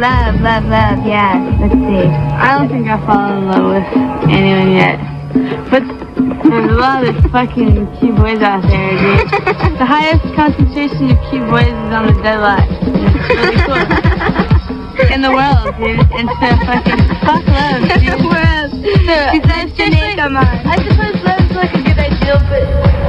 love, love, love. Yeah, let's see. I don't think I fall in love with anyone yet. But there's a lot of fucking cute boys out there, dude. the highest concentration of cute boys is on the deadlock. It's really cool. In the world, dude. And so fucking fuck love, dude. In the world. So, Besides Jamaica, man. I suppose love's like a good ideal, but